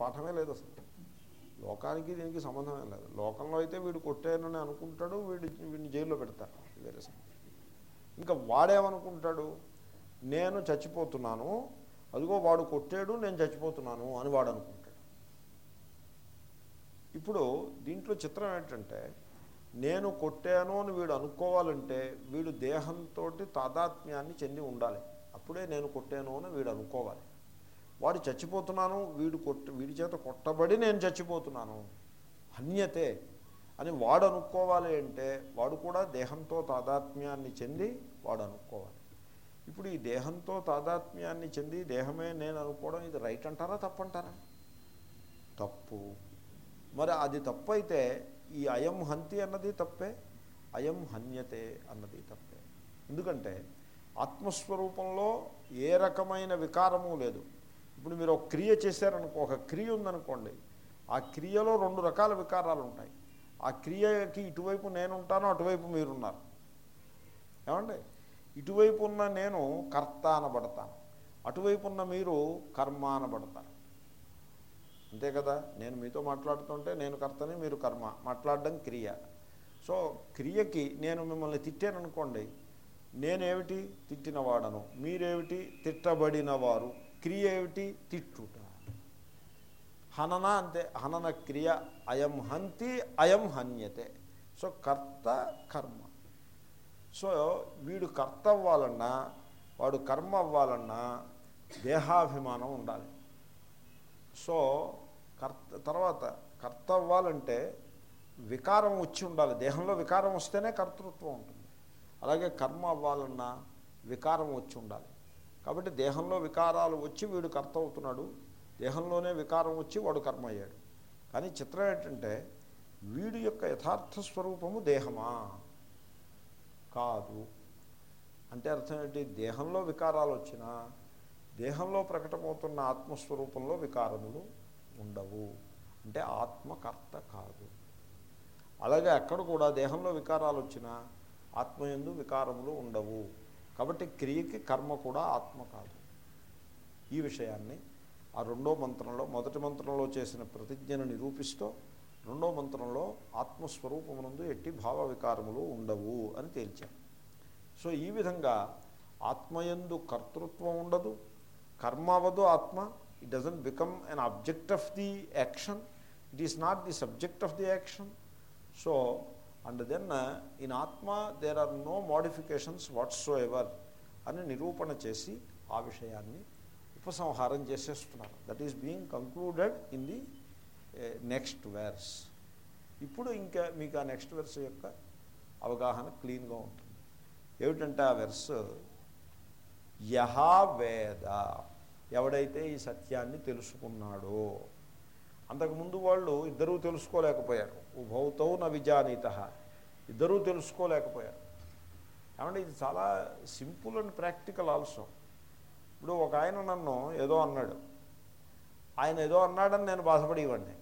పాఠమే లేదు అసలు. లోకానికి దీనికి సంబంధమే లేదు. లోకంలో అయితే వీడు కొట్టానని అనుకుంటాడు వీడు వీడిని జైల్లో పెడతారు వేరే ఇంకా వాడేమనుకుంటాడు? నేను చచ్చిపోతున్నాను అదిగో వాడు కొట్టాడు నేను చచ్చిపోతున్నాను అని వాడు అనుకుంటాడు ఇప్పుడు దీంట్లో చిత్రం ఏంటంటే నేను కొట్టాను అని వీడు అనుకోవాలంటే వీడు దేహంతో తాదాత్మ్యాన్ని చెంది ఉండాలి. అప్పుడే నేను కొట్టాను అని వీడు అనుకోవాలి. వాడు చచ్చిపోతున్నాను వీడు కొట్ట వీడి చేత కొట్టబడి నేను చచ్చిపోతున్నాను. హన్యతే అని వాడు అనుకోవాలి అంటే వాడు కూడా దేహంతో తాదాత్మ్యాన్ని చెంది వాడు అనుకోవాలి. ఇప్పుడు ఈ దేహంతో తాదాత్మ్యాన్ని చెంది దేహమే నేను అనుకోవడం ఇది రైట్ అంటారా తప్పంటారా తప్పు. మరి అది తప్పైతే ఈ అయం హంతి అన్నది తప్పే అయం హన్యతే అన్నది తప్పే. ఎందుకంటే ఆత్మస్వరూపంలో ఏ రకమైన వికారము లేదు. ఇప్పుడు మీరు ఒక క్రియ చేశారనుకో ఒక క్రియ ఉందనుకోండి ఆ క్రియలో రెండు రకాల వికారాలు ఉంటాయి ఆ క్రియకి ఇటువైపు నేనుంటాను అటువైపు మీరున్నారు. ఏమండి? ఇటువైపు ఉన్న నేను కర్త అనబడతాను అటువైపు ఉన్న మీరు కర్మ అనబడతారు. అంతే కదా? నేను మీతో మాట్లాడుతుంటే నేను కర్తని మీరు కర్మ. మాట్లాడడం క్రియ. సో క్రియకి నేను మిమ్మల్ని తిట్టాననుకోండి నేనేమిటి? తిట్టినవాడను. మీరేమిటి? తిట్టబడినవారు. క్రియ ఏమిటి? తిట్టుట. హనన అంతే హనన క్రియ అయం హంతి అయం హన్యతే. సో కర్త కర్మ. సో వీడు కర్త అవ్వాలన్నా వాడు కర్మ అవ్వాలన్నా దేహాభిమానం ఉండాలి. సో కర్త తర్వాత కర్త అవ్వాలంటే వికారం వచ్చి ఉండాలి. దేహంలో వికారం వస్తేనే కర్తృత్వం ఉంటుంది. అలాగే కర్మ అవ్వాలన్నా వికారం వచ్చి ఉండాలి. కాబట్టి దేహంలో వికారాలు వచ్చి వీడు కర్త అవుతున్నాడు. దేహంలోనే వికారం వచ్చి వాడు కర్మ అయ్యాడు కానీ చిత్రం ఏంటంటే వీడి యొక్క యథార్థ స్వరూపము దేహమా? కాదు. అంటే అర్థం ఏంటి? దేహంలో వికారాలు వచ్చినా దేహంలో ప్రకటమవుతున్న ఆత్మస్వరూపంలో వికారములు ఉండవు. అంటే ఆత్మకర్త కాదు. అలాగే అక్కడ కూడా దేహంలో వికారాలు వచ్చినా ఆత్మయందు వికారములు ఉండవు. కాబట్టి క్రియకి కర్మ కూడా ఆత్మ కాదు. ఈ విషయాన్ని ఆ రెండో మంత్రంలో మొదటి మంత్రంలో చేసిన ప్రతిజ్ఞను నిరూపిస్తూ రెండో మంత్రంలో ఆత్మస్వరూపమునందు ఎట్టి భావ వికారములు ఉండవు అని తేల్చాను సో ఈ విధంగా ఆత్మయందు కర్తృత్వం ఉండదు కర్మ అవ్వదు ఆత్మ it doesn't become an object of the action it is not the subject of the action so and then in atma there are no modifications whatsoever అని నిరూపణ చేసి ఆ విషయాన్ని ఉపసంహారం చేసేస్తున్నారు. That is being concluded in the next verse ఇప్పుడు ఇంకా మీకు ఆ నెక్స్ట్ వెర్స్ యొక్క అవగాహన క్లీన్గా ఉంటుంది. ఏమిటంటే ఆ వెర్స్ యహా వేద ఎవడైతే ఈ సత్యాన్ని తెలుసుకున్నాడో అంతకుముందు వాళ్ళు ఇద్దరూ తెలుసుకోలేకపోయారు. ఉభౌతౌ న విజానీత. ఇద్దరూ తెలుసుకోలేకపోయారు. ఏమంటే ఇది చాలా సింపుల్ అండ్ ప్రాక్టికల్ ఆల్సో. ఇప్పుడు ఒక ఆయన నన్ను ఏదో అన్నాడు. ఆయన ఏదో అన్నాడని నేను బాధపడేవాడిని.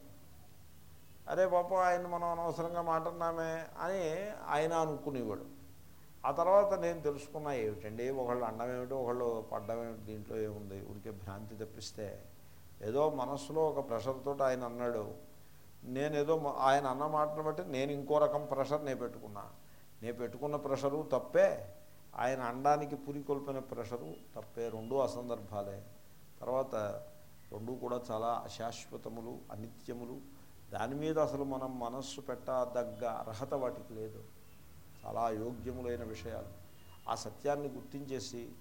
అరే పాప ఆయన మనం అనవసరంగా మాట్లాడినామే అని ఆయన అనుకునేవాడు. ఆ తర్వాత నేను తెలుసుకున్నా ఏమిటండి ఒకళ్ళు అండం ఏమిటి ఒకళ్ళు పడ్డం ఏమిటి దీంట్లో ఏముంది? ఉడికే భ్రాంతి తప్పిస్తే ఏదో మనస్సులో ఒక ప్రెషర్తో ఆయన అన్నాడు. నేను ఏదో ఆయన అన్న మాటను బట్టి నేను ఇంకో రకం ప్రెషర్ నేను పెట్టుకున్నా. నేను పెట్టుకున్న ప్రెషరు తప్పే. ఆయన అండానికి పురికొల్పిన ప్రెషరు తప్పే. రెండు అసందర్భాలే. తర్వాత రెండు కూడా చాలా అశాశ్వతములు అనిత్యములు. దాని మీద అసలు మనం మనస్సు పెట్టదగ్గ అర్హత వాటికి లేదు. చాలా అయోగ్యములైన విషయాలు. ఆ సత్యాన్ని గుర్తించేసి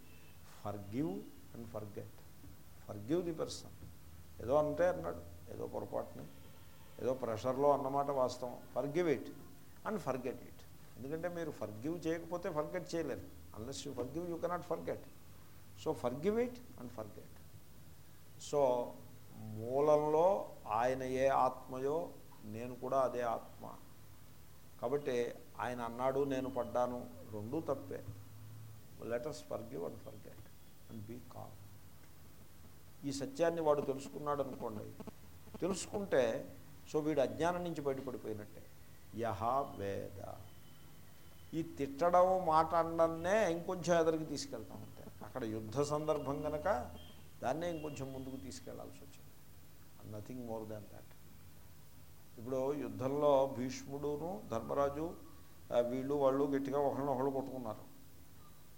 forgive and forget forgive the person ఏదో అంటే అన్నాడు. ఏదో పొరపాటుని. ఏదో ప్రెషర్లో అన్నమాట వాస్తవం. Forgive it and forget it ఎందుకంటే మీరు ఫర్గివ్ చేయకపోతే ఫర్గెట్ చేయలేరు. Unless you forgive you cannot forget so forgive it and forget so మూలంలో ఆయన ఏ ఆత్మయో నేను కూడా అదే ఆత్మ. కాబట్టి ఆయన అన్నాడు నేను పడ్డాను రెండూ తప్పే. Letters forgive and forget and be calm ఈ సత్యాన్ని వాడు తెలుసుకున్నాడు అనుకోండి తెలుసుకుంటే సో వీడు అజ్ఞానం నుంచి బయటపడిపోయినట్టే. యహ వేద. ఈ తిట్టడం మాట అనడాన్నే ఇంకొంచెం ఎదరికి తీసుకెళ్తాం అంతే. అక్కడ యుద్ధ సందర్భం కనుక దాన్నే ఇంకొంచెం ముందుకు తీసుకెళ్ళాల్సి వచ్చింది. నథింగ్ మోర్ దాన్ దాట్ ఇప్పుడు యుద్ధంలో భీష్ముడును ధర్మరాజు వీళ్ళు వాళ్ళు గట్టిగా ఒకళ్ళని ఒకళ్ళు కొట్టుకున్నారు.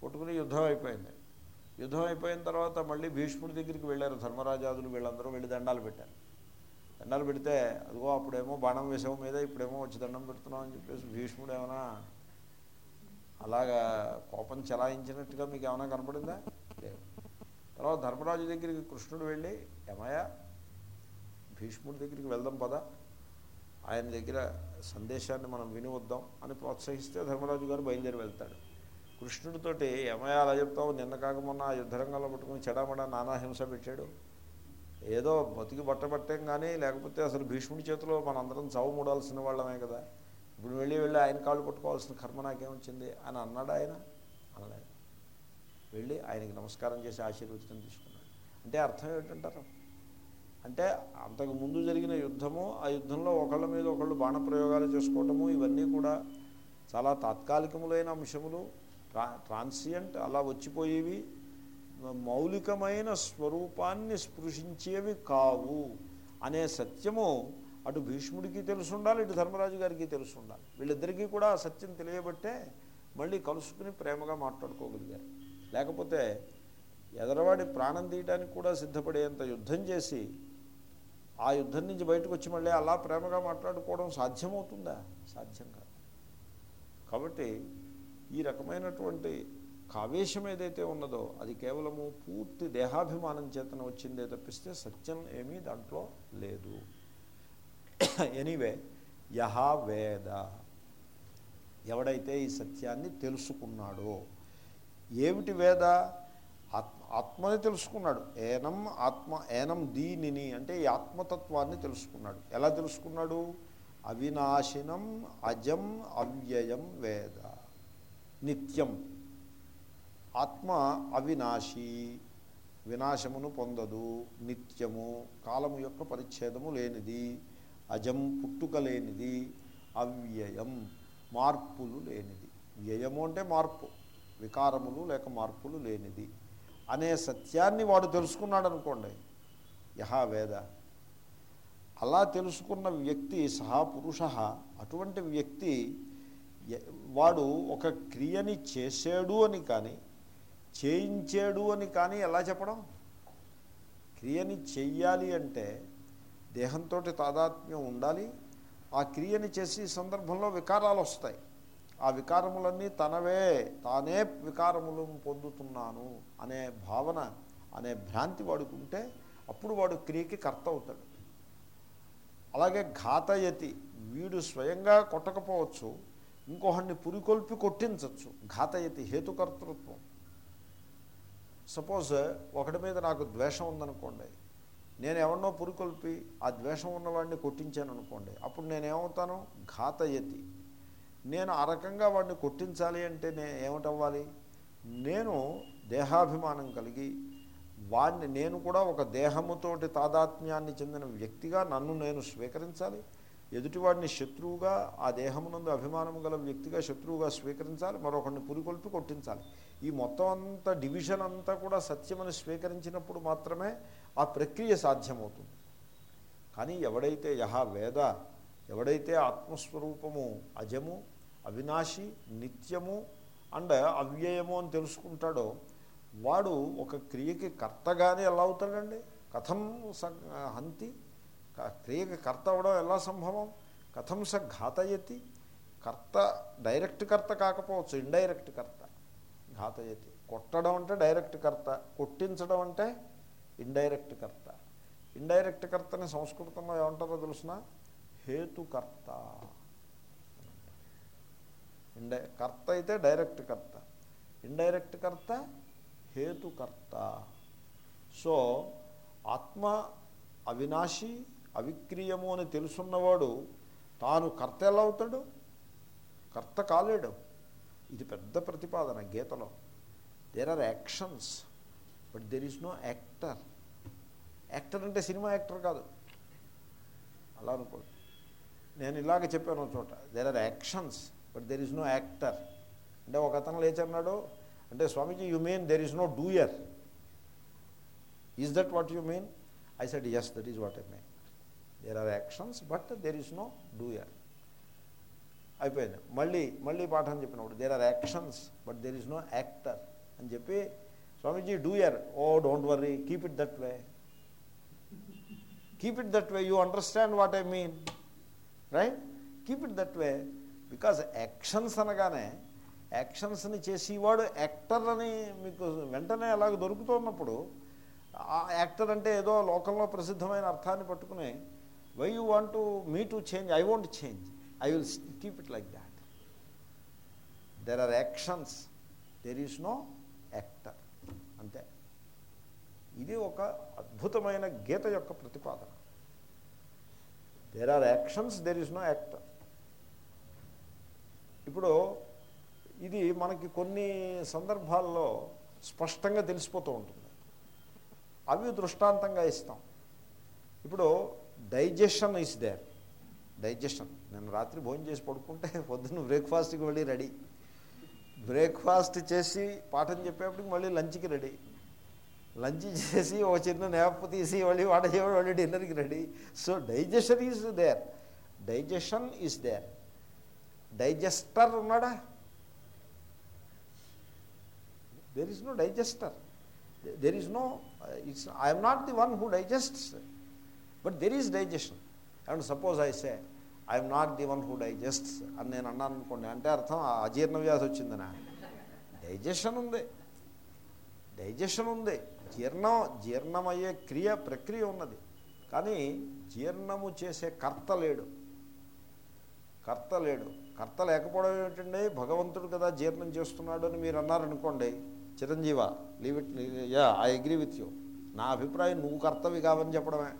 కొట్టుకుని యుద్ధం అయిపోయింది. యుద్ధం అయిపోయిన తర్వాత మళ్ళీ భీష్ముడి దగ్గరికి వెళ్ళారు. ధర్మరాజాదులు వీళ్ళందరూ వెళ్ళి దండాలు పెట్టారు. దండాలు పెడితే అదిగో అప్పుడేమో బాణం వేసావు మీద ఇప్పుడేమో వచ్చి దండం పెడుతున్నాం అని చెప్పేసి భీష్ముడు ఏమైనా అలాగా కోపం చలాయించినట్టుగా మీకు ఏమైనా కనపడిందా? లేదు. తర్వాత ధర్మరాజు దగ్గరికి కృష్ణుడు వెళ్ళి ఏమయ్యా భీష్ముడి దగ్గరికి వెళ్దాం పద. ఆయన దగ్గర సందేశాన్ని మనం వినివద్దాం అని ప్రోత్సహిస్తే ధర్మరాజు గారు బయలుదేరి వెళ్తాడు. కృష్ణుడితోటి ఏమయ్యా అలా చెప్తావు? నిన్న కాక మొన్న యుద్ధరంగంలో పట్టుకుని చెడామడా నానాహింస పెట్టాడు. ఏదో బతికి బట్టబట్టేం కానీ లేకపోతే అసలు భీష్ముడి చేతిలో మనందరం చావు మూడాల్సిన వాళ్ళమే కదా. ఇప్పుడు వెళ్ళి వెళ్ళి ఆయన కాళ్ళు పట్టుకోవాల్సిన కర్మ నాకేమొచ్చింది అని అన్నాడు ఆయన? అనలేదు. వెళ్ళి ఆయనకి నమస్కారం చేసి ఆశీర్వచనం తీసుకున్నాడు. అంటే అర్థం ఏమిటంటారు? అంటే అంతకు ముందు జరిగిన యుద్ధము ఆ యుద్ధంలో ఒకళ్ళ మీద ఒకళ్ళు బాణప్రయోగాలు చేసుకోవటము ఇవన్నీ కూడా చాలా తాత్కాలికములైన అంశములు ట్రా ట్రాన్సియంట్ అలా వచ్చిపోయేవి. మౌలికమైన స్వరూపాన్ని స్పృశించేవి కావు అనే సత్యము అటు భీష్ముడికి తెలుసుండాలి ఇటు ధర్మరాజు గారికి తెలుసుండాలి. వీళ్ళిద్దరికీ కూడా సత్యం తెలియబట్టే మళ్ళీ కలుసుకుని ప్రేమగా మాట్లాడుకోగలిగారు. లేకపోతే ఎదరవాడి ప్రాణం తీయడానికి కూడా సిద్ధపడేంత యుద్ధం చేసి ఆ యుద్ధం నుంచి బయటకు వచ్చి మళ్ళీ అలా ప్రేమగా మాట్లాడుకోవడం సాధ్యమవుతుందా? సాధ్యం కాదు. కాబట్టి ఈ రకమైనటువంటి ఆవేశం ఏదైతే ఉన్నదో అది కేవలము పూర్తి దేహాభిమానం చేతన వచ్చిందే తప్పిస్తే సత్యం ఏమీ దాంట్లో లేదు. ఎనీవే యహ వేద. ఎవడైతే ఈ సత్యాన్ని తెలుసుకున్నాడో ఏమిటి వేద? ఆత్మ ఆత్మని తెలుసుకున్నాడు. ఏనం ఆత్మ ఏనం దీనిని అంటే ఈ ఆత్మతత్వాన్ని తెలుసుకున్నాడు. ఎలా తెలుసుకున్నాడు? అవినాశినం అజం అవ్యయం వేద. నిత్యం. ఆత్మ అవినాశి వినాశమును పొందదు నిత్యము కాలము యొక్క పరిచ్ఛేదము లేనిది అజం పుట్టుక లేనిది అవ్యయం మార్పులు లేనిది. వ్యయము అంటే మార్పు వికారములు లేక మార్పులు లేనిది. అనే సత్యాన్ని వాడు తెలుసుకున్నాడు అనుకోండి యహా వేద. అలా తెలుసుకున్న వ్యక్తి సహా పురుష అటువంటి వ్యక్తి వాడు ఒక క్రియని చేసాడు అని కానీ చేయించాడు అని కానీ ఎలా చెప్పడం? క్రియని చెయ్యాలి అంటే దేహంతో తాదాత్మ్యం ఉండాలి. ఆ క్రియని చేసే సందర్భంలో వికారాలు వస్తాయి. ఆ వికారములన్నీ తనవే. తానే వికారములను పొందుతున్నాను అనే భావన అనే భ్రాంతి వాడుకుంటే అప్పుడు వాడు క్రియకి కర్త అవుతాడు. అలాగే ఘాతయతి వీడు స్వయంగా కొట్టకపోవచ్చు ఇంకొకడిని పురికొల్పి కొట్టించవచ్చు ఘాతయతి హేతుకర్తృత్వం. సపోజ్ ఒకటి మీద నాకు ద్వేషం ఉందనుకోండి నేను ఎవరినో పురికొల్పి ఆ ద్వేషం ఉన్నవాడిని కొట్టించాను అనుకోండి అప్పుడు నేనేమవుతాను ఘాతయతి నేను ఆ రకంగా వాడిని కొట్టించాలి అంటే నేను ఏమిటవ్వాలి? నేను దేహాభిమానం కలిగి వాడిని నేను కూడా ఒక దేహముతోటి తాదాత్మ్యాన్ని చెందిన వ్యక్తిగా నన్ను నేను స్వీకరించాలి? ఎదుటివాడిని శత్రువుగా ఆ దేహమునందు అభిమానం గల వ్యక్తిగా శత్రువుగా స్వీకరించాలి మరొకరిని పురికొల్పి కొట్టించాలి. ఈ మొత్తం అంతా డివిజన్ అంతా కూడా సత్యమని స్వీకరించినప్పుడు మాత్రమే ఆ ప్రక్రియ సాధ్యమవుతుంది. కానీ ఎవడైతే యహ వేద ఎవడైతే ఆత్మస్వరూపము అజము అవినాశి నిత్యము అండ్ అవ్యయము అని తెలుసుకుంటాడో వాడు ఒక క్రియకి కర్తగానే ఎలా అవుతాడండి? కథం హంతి క్రియకి కర్త అవడం ఎలా సంభవం? కథం స ఘాతయతి. కర్త డైరెక్ట్ కర్త కాకపోవచ్చు ఇండైరెక్ట్ కర్త ఘాతయతి. కొట్టడం అంటే డైరెక్ట్ కర్త కొట్టించడం అంటే ఇండైరెక్ట్ కర్త. ఇండైరెక్ట్ కర్తని సంస్కృతంలో ఏమంటారో తెలుసిన? హేతుకర్త ఇండై కర్త అయితే డైరెక్ట్ కర్త. ఇండైరెక్ట్ కర్త హేతుకర్త సో ఆత్మ అవినాశి అవిక్రీయము అని తెలుసున్నవాడు తాను కర్త ఎలా అవుతాడు? కర్త కాలేడు. ఇది పెద్ద ప్రతిపాదన గీతలో. There are actions but there is no actor actor అంటే సినిమా యాక్టర్ కాదు. అలా అనుకోండి నేను ఇలాగ చెప్పాను చోట. There are actions but there is no actor అంటే ఒక అతను లేచన్నాడు. అంటే Swamiji you mean there is no doer is that what you mean I said yes that is what I mean there are actions but there is no doer అయిపోయింది. మళ్ళీ మళ్ళీ పాఠం చెప్పినప్పుడు there are actions but there is no actor అని చెప్పి Swamiji doer oh don't worry keep it that way keep it that way you understand what I mean right keep it that way because actions అనగానే యాక్షన్స్ని చేసేవాడు actor అని మీకు వెంటనే అలాగ దొరుకుతున్నప్పుడు ఆ యాక్టర్ అంటే ఏదో లోకంలో ప్రసిద్ధమైన అర్థాన్ని పట్టుకుని why you want me to change I want change I will keep it like that there are actions there is no actor అంతే. ఇది ఒక అద్భుతమైన గీత యొక్క ప్రతిపాదన. There are actions there is no actor ఇప్పుడు ఇది మనకి కొన్ని సందర్భాల్లో స్పష్టంగా తెలిసిపోతూ ఉంటుంది. అవి దృష్టాంతంగా ఇస్తాం. ఇప్పుడు డైజెషన్ ఈస్ దేర్. డైజెషన్. నేను రాత్రి భోజనం చేసి పడుకుంటే పొద్దున్న బ్రేక్ఫాస్ట్కి వెళ్ళి రెడీ. బ్రేక్ఫాస్ట్ చేసి పాఠం చెప్పేప్పటికి మళ్ళీ లంచ్కి రెడీ. లంచ్ చేసి ఒక చిన్న నేప తీసి మళ్ళీ వాట చేయడం మళ్ళీ డిన్నర్కి ready. So digestion is there digestion is there digester ఉన్నాడా? There is no digester there is no it's I'm not the one who digests but there is digestion and suppose I say I'm not the one who digests అని నేను అన్నాను అనుకోండి అంటే అర్థం అజీర్ణ వ్యాధి వచ్చిందనా? Digestion ఉంది. Digestion ఉంది. జీర్ణం జీర్ణమయ్యే క్రియ ప్రక్రియ ఉన్నది. కానీ జీర్ణము చేసే కర్త లేడు. కర్త లేడు. కర్త లేకపోవడం ఏమిటండి? భగవంతుడు కదా జీర్ణం చేస్తున్నాడు అని మీరు అన్నారనుకోండి Chiranjeeva leave it yeah I agree with you నా అభిప్రాయం నువ్వు కర్తవి కావని చెప్పడమే.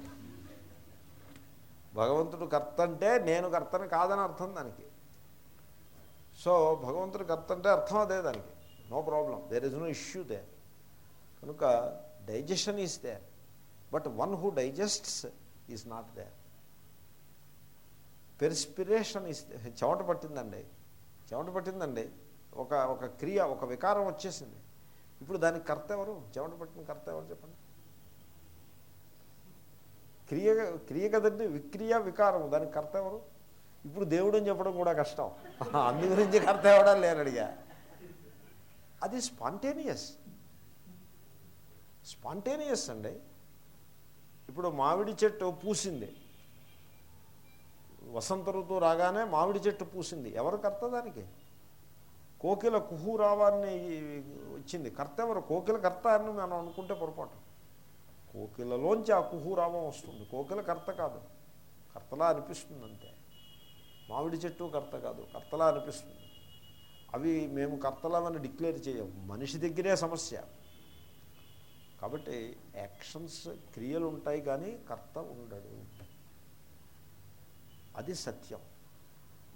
భగవంతుడు కర్త అంటే నేను కర్తని కాదని అర్థం దానికి. సో భగవంతుడు కర్త అంటే అర్థం అదే దానికి. No problem. There is no issue there కనుక digestion is there but one who digests is not there perspiration is చెమట పట్టిందండి. చెమట పట్టిందండి. ఒక ఒక క్రియ ఒక వికారం వచ్చేసింది. ఇప్పుడు దానికి కర్త ఎవరు? చెమట పట్టిన కర్త ఎవరు చెప్పండి? క్రియ క్రియ కదండి విక్రియ వికారం దానికి కర్త ఎవరు? ఇప్పుడు దేవుడు అని చెప్పడం కూడా కష్టం. అందు గురించి కర్త ఎవడా లేనడిగా అది స్పాంటేనియస్. స్పాంటేనియస్ అండి. ఇప్పుడు మామిడి చెట్టు పూసింది. వసంత ఋతువు రాగానే మామిడి చెట్టు పూసింది. ఎవరు కర్త దానికి? కోకిల కుహురావాన్ని వచ్చింది కర్త ఎవరు? కోకిల కర్త అని మనం అనుకుంటే పొరపాటు. కోకిలలోంచి ఆ కుహురావం వస్తుంది. కోకిల కర్త కాదు. కర్తలా అనిపిస్తుంది అంతే. మామిడి చెట్టు కర్త కాదు. కర్తలా అనిపిస్తుంది. అవి మేము కర్తలామని డిక్లేర్ చేయము మనిషి దగ్గరే సమస్య. కాబట్టి యాక్షన్స్ క్రియలు ఉంటాయి కానీ కర్త ఉండడు. అది సత్యం.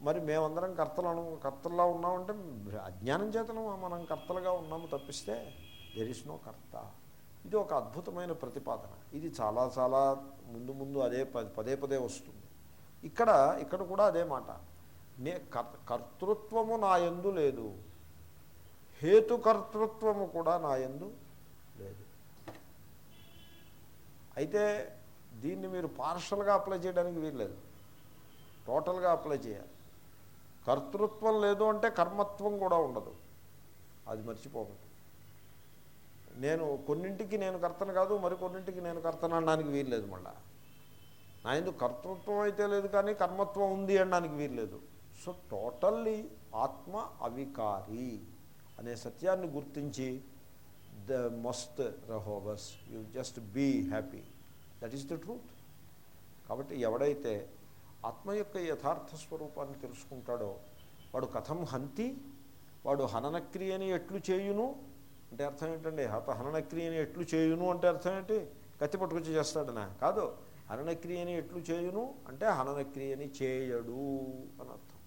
మరి మేమందరం కర్తలను కర్తల్లా ఉన్నామంటే అజ్ఞానం చేతను మనం కర్తలుగా ఉన్నాము తప్పిస్తే దెర్ ఇస్ నో కర్త. ఇది ఒక అద్భుతమైన ప్రతిపాదన. ఇది చాలా చాలా ముందు ముందు అదే పదే పదే వస్తుంది. ఇక్కడ ఇక్కడ కూడా అదే మాట. నే కర్తృత్వము నా ఎందు లేదు. హేతుకర్తృత్వము కూడా నా యందు లేదు. అయితే దీన్ని మీరు పార్షల్గా అప్లై చేయడానికి వీల్లేదు. టోటల్గా అప్లై చేయాలి. కర్తృత్వం లేదు అంటే కర్మత్వం కూడా ఉండదు. అది మర్చిపోకండి నేను కొన్నింటికి నేను కర్తను కాదు మరి కొన్నింటికి నేను కర్తను అనడానికి వీల్లేదు మళ్ళా. నా ఎందుకు కర్తృత్వం అయితే లేదు కానీ కర్మత్వం ఉంది అనడానికి వీల్లేదు సో టోటల్లీ ఆత్మ అవికారి అనే సత్యాన్ని గుర్తించి the must రహోబస్ you just be happy. That is the truth. కాబట్టి ఎవడైతే ఆత్మ యొక్క యథార్థ స్వరూపాన్ని తెలుసుకుంటాడో వాడు కథం హంతి వాడు హననక్రియని ఎట్లు చేయును అంటే అర్థం ఏంటండి? హత హననక్రియని ఎట్లు చేయును అంటే అర్థం ఏంటి? కత్తి పట్టుకొచ్చి చేస్తాడనా? కాదు. హరణక్రియని ఎట్లు చేయును అంటే హననక్రియని చేయడు అని అర్థం.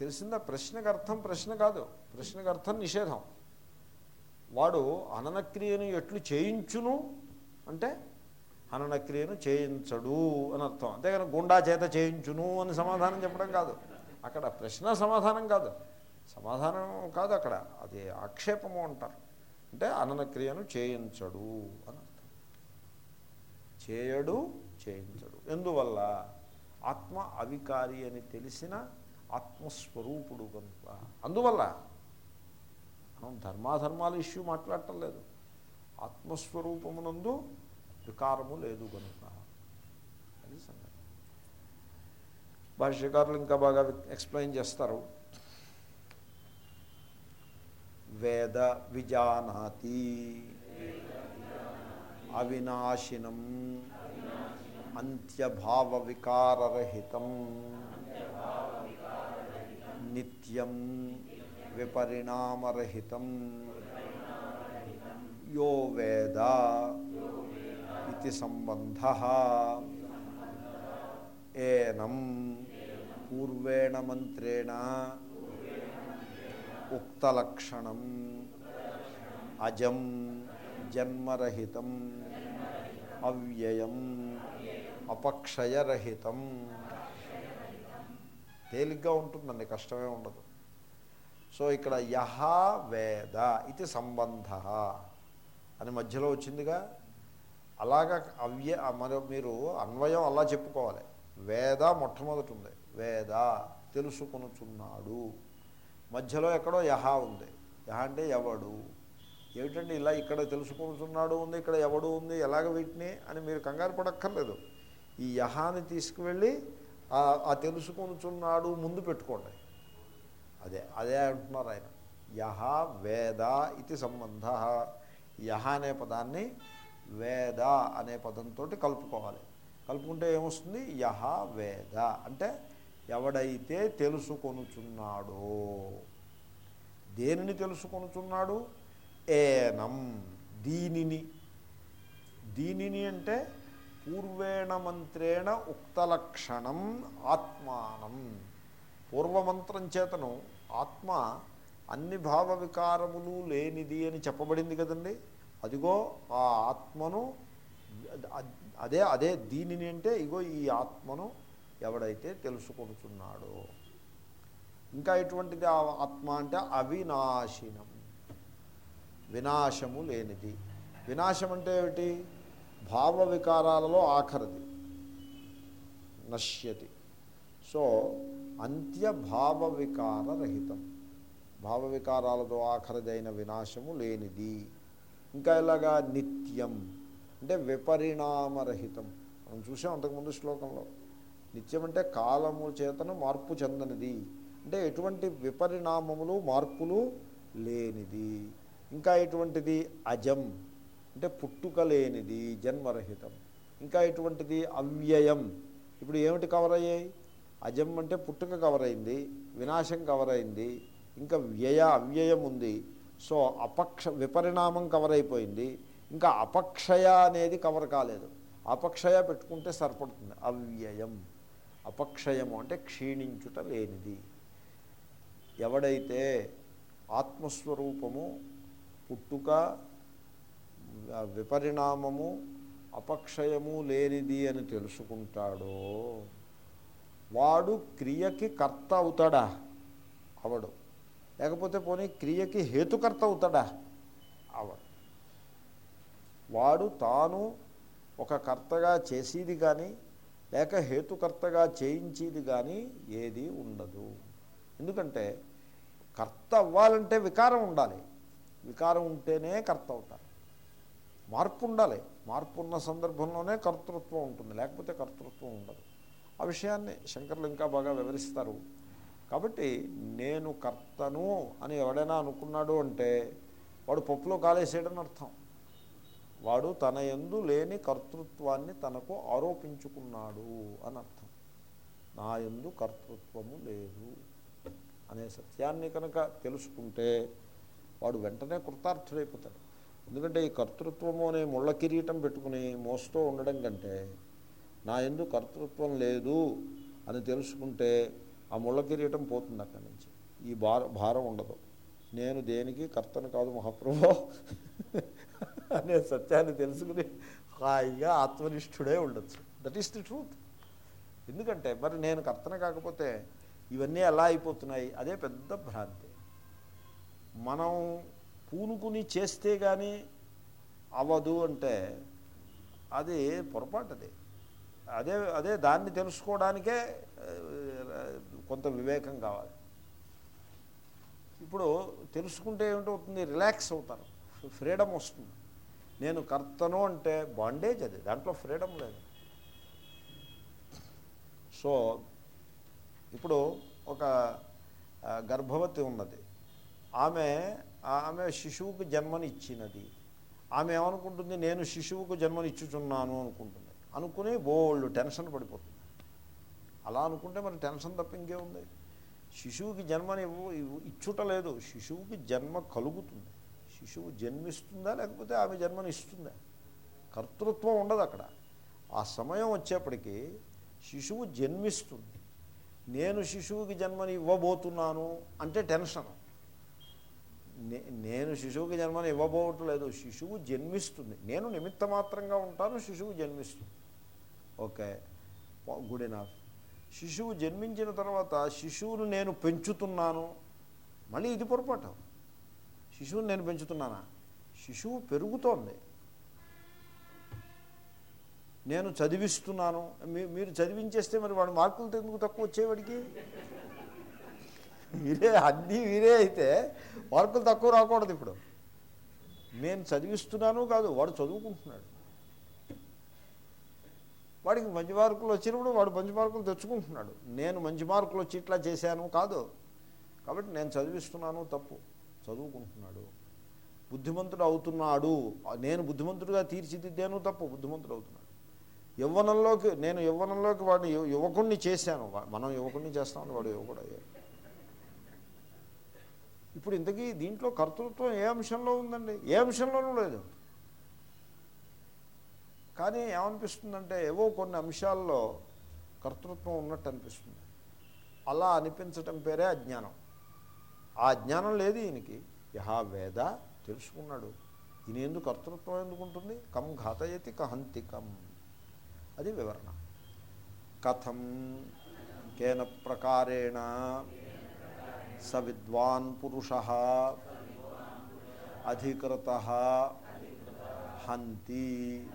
తెలిసిందా? ప్రశ్నకు అర్థం ప్రశ్న కాదు. ప్రశ్నకు అర్థం నిషేధం. వాడు హననక్రియను ఎట్లు చేయించును అంటే హననక్రియను చేయించడు అని అర్థం. అంతేగాని గుండా చేత చేయించును అని సమాధానం చెప్పడం కాదు. అక్కడ ప్రశ్న సమాధానం కాదు. సమాధానం కాదు అక్కడ. అది ఆక్షేపము అంటారు. అంటే అననక్రియను చేయించడు అని అర్థం. చేయడు చేయించడు. ఎందువల్ల? ఆత్మ అవికారి అని తెలిసిన ఆత్మస్వరూపుడు కనుక. అందువల్ల మనం ధర్మాధర్మాల ఇష్యూ మాట్లాడటం లేదు. ఆత్మస్వరూపమునందు వికారము లేదు కనుక. అది సంగతి. భాష్యకారులు ఇంకా బాగా ఎక్స్ప్లెయిన్ చేస్తారు. వేద విజానాతి. అవినాశినం. అంత్యభావ వికారరహితం నిత్యం విపరిణామరహితం. యో వేద ఇది సంబంధ. ఏనం. పూర్వేణ మంత్రేణ. ఉక్తలక్షణం. అజం జన్మరహితం. అవ్యయం అపక్షయరహితం. తేలిగ్గా ఉంటుందండి కష్టమే ఉండదు. సో ఇక్కడ యహ వేద ఇది సంబంధ. అని మధ్యలో వచ్చిందిగా. అలాగా అవ్య మరి మీరు అన్వయం అలా చెప్పుకోవాలి. వేద మొట్టమొదటి ఉంది. వేద తెలుసుకొనుచున్నాడు. మధ్యలో ఎక్కడో యహ ఉంది. యహ అంటే ఎవడు? ఏమిటండి ఇలా ఇక్కడ తెలుసుకుంటున్నాడు ఉంది ఇక్కడ ఎవడు ఉంది ఎలాగ వీటిని అని మీరు కంగారు పడక్కర్లేదు. ఈ యహాని తీసుకువెళ్ళి ఆ తెలుసుకుంటున్నాడు ముందు పెట్టుకోండి. అదే అదే అంటున్నారు ఆయన. యహ వేద ఇది సంబంధ. యహ అనే పదాన్ని వేద అనే పదంతో కలుపుకోవాలి. కలుపుకుంటే ఏమొస్తుంది? యహ వేద. అంటే ఎవడైతే తెలుసుకొనుచున్నాడో. దేనిని తెలుసుకొనుచున్నాడు? ఏనం దీనిని. దీనిని అంటే పూర్వేణ మంత్రేణ ఉక్తలక్షణం ఆత్మానం. పూర్వమంత్రం చేతను ఆత్మ అన్ని భావ వికారములు లేనిది అని చెప్పబడింది కదండి. అదిగో ఆ ఆత్మను అదే అదే దీనిని అంటే ఇగో ఈ ఆత్మను ఎవడైతే తెలుసుకుంటున్నాడో ఇంకా ఎటువంటిది ఆత్మ అంటే అవినాశినం. వినాశము లేనిది. వినాశం అంటే ఏమిటి? భావ వికారాలలో ఆఖరిది. నశ్యతి. సో అంత్యభావ వికార రహితం. భావ వికారాలతో ఆఖరిదైన వినాశము లేనిది. ఇంకా ఇలాగా నిత్యం. అంటే విపరిణామరహితం. మనం చూసాం అంతకుముందు శ్లోకంలో. నిత్యం అంటే కాలము చేతను మార్పు చెందనిది. అంటే ఎటువంటి విపరిణామములు మార్పులు లేనిది. ఇంకా ఎటువంటిది? అజం. అంటే పుట్టుక లేనిది జన్మరహితం. ఇంకా ఎటువంటిది? అవ్యయం. ఇప్పుడు ఏమిటి కవర్ అయ్యాయి? అజం అంటే పుట్టుక కవర్ అయింది వినాశం కవర్ అయింది ఇంకా వ్యయ అవ్యయం ఉంది. సో అపక్ష విపరిణామం కవర్ అయిపోయింది. ఇంకా అపక్షయ అనేది కవర్ కాలేదు. అపక్షయ పెట్టుకుంటే సరిపడుతుంది. అవ్యయం. అపక్షయము అంటే క్షీణించుట లేనిది. ఎవడైతే ఆత్మస్వరూపము పుట్టుక విపరిణామము అపక్షయము లేనిది అని తెలుసుకుంటాడో వాడు క్రియకి కర్త అవుతాడా? అవడు. లేకపోతే పోనీ క్రియకి హేతుకర్త అవుతాడా? అవడు. వాడు తాను ఒక కర్తగా చేసేది కానీ లేక హేతుకర్తగా చేయించేది కానీ ఏది ఉండదు. ఎందుకంటే కర్త అవ్వాలంటే వికారం ఉండాలి. వికారం ఉంటేనే కర్త అవుతారు మార్పు ఉండాలి. మార్పు ఉన్న సందర్భంలోనే కర్తృత్వం ఉంటుంది. లేకపోతే కర్తృత్వం ఉండదు. ఆ విషయాన్ని శంకర్లు ఇంకా బాగా వివరిస్తారు. కాబట్టి నేను కర్తను అని ఎవడైనా అనుకున్నాడు అంటే వాడు పప్పులో కాలేసేయడని అర్థం. వాడు తన ఎందు లేని కర్తృత్వాన్ని తనకు ఆరోపించుకున్నాడు అని అర్థం. నా ఎందు కర్తృత్వము లేదు అనే సత్యాన్ని కనుక తెలుసుకుంటే వాడు వెంటనే కృతార్థుడైపోతాడు. ఎందుకంటే ఈ కర్తృత్వము అనే ముళ్ళ కిరీటం పెట్టుకుని మోస్తూ ఉండడం కంటే నా ఎందు కర్తృత్వం లేదు అని తెలుసుకుంటే ఆ ముళ్ళ కిరీటం పోతుంది అక్కడి నుంచి. ఈ భార భారం ఉండదు. నేను దేనికి కర్తను కాదు మహాప్రభు? అనే సత్యాన్ని తెలుసుకుని హాయిగా ఆత్మనిష్ఠుడే ఉండొచ్చు. దట్ ఈస్ ది ట్రూత్ ఎందుకంటే మరి నేను కర్తన కాకపోతే ఇవన్నీ ఎలా అయిపోతున్నాయి? అదే పెద్ద భ్రాంతి. మనం పూనుకుని చేస్తే కానీ అవ్వదు అంటే అది పొరపాటు అది. అదే అదే దాన్ని తెలుసుకోవడానికే కొంత వివేకం కావాలి. ఇప్పుడు తెలుసుకుంటే ఏమిటవుతుంది? రిలాక్స్ అవుతారు. ఫ్రీడమ్ వస్తుంది. నేను కర్తను అంటే బాండేజ్ అది దాంట్లో ఫ్రీడమ్ లేదు. సో ఇప్పుడు ఒక గర్భవతి ఉన్నది. ఆమె ఆమె శిశువుకు జన్మనిచ్చినది. ఆమె ఏమనుకుంటుంది? నేను శిశువుకు జన్మనిచ్చుచున్నాను అనుకుంటుంది. అనుకుని బోళ్ళు టెన్షన్ పడిపోతుంది. అలా అనుకుంటే మరి టెన్షన్ తప్ప ఇంకేముంది? శిశువుకి జన్మని ఇచ్చుట లేదు. శిశువుకి జన్మ కలుగుతుంది. శిశువు జన్మిస్తుందా లేకపోతే ఆమె జన్మనిస్తుందా కర్తృత్వం ఉండదు అక్కడ. ఆ సమయం వచ్చేప్పటికీ శిశువు జన్మిస్తుంది. నేను శిశువుకి జన్మని ఇవ్వబోతున్నాను అంటే టెన్షన్. నేను శిశువుకి జన్మని ఇవ్వబోవట్లేదు. శిశువు జన్మిస్తుంది. నేను నిమిత్త మాత్రంగా ఉంటాను శిశువు జన్మిస్తుంది. ఓకే. Good enough. శిశువు జన్మించిన తర్వాత శిశువును నేను పెంచుతున్నాను. మళ్ళీ ఇది పొరపాటు. శిశువుని నేను పెంచుతున్నానా? శిశువు పెరుగుతోంది. నేను చదివిస్తున్నాను. మీ- మీరు చదివించేస్తే మరి వాడు మార్కులు ఎందుకు తక్కువ వచ్చేవాడికి? వీరే అన్నీ వీరే అయితే మార్కులు తక్కువ రాకూడదు ఇప్పుడు. నేను చదివిస్తున్నాను కాదు వాడు చదువుకుంటున్నాడు. వాడికి మంచి మార్కులు వచ్చినప్పుడు వాడు మంచి మార్కులు తెచ్చుకుంటున్నాడు. నేను మంచి మార్కులు వచ్చి ఇట్లా చేశాను కాదు. కాబట్టి నేను చదివిస్తున్నాను తప్పు. చదువుకుంటున్నాడు. బుద్ధిమంతుడు అవుతున్నాడు. నేను బుద్ధిమంతుడిగా తీర్చిదిద్దాను తప్పు బుద్ధిమంతుడు అవుతున్నాడు. యవ్వనంలోకి నేను యవ్వనంలోకి వాడిని యువకుణ్ణి చేశాను. మనం యువకుణ్ణి చేస్తామని వాడు యువకుడు అయ్యాడు. ఇప్పుడు ఇంతకీ దీంట్లో కర్తృత్వం ఏ అంశంలో ఉందండి? ఏ అంశంలోనూ లేదు. కానీ ఏమనిపిస్తుందంటే ఏవో కొన్ని అంశాల్లో కర్తృత్వం ఉన్నట్టు అనిపిస్తుంది. అలా అనిపించటం పేరే అజ్ఞానం. ఆ జ్ఞానం లేదు ఈయనకి. యహా వేద తెలుసుకున్నాడు. ఈయన ఎందుకు కర్తృత్వం ఎందుకుంటుంది? కం ఘాతయతి కహంతి కం అది వివరణ. కథం కేన ప్రకారేణ స విద్వాన్ పురుష అధికృత హంతి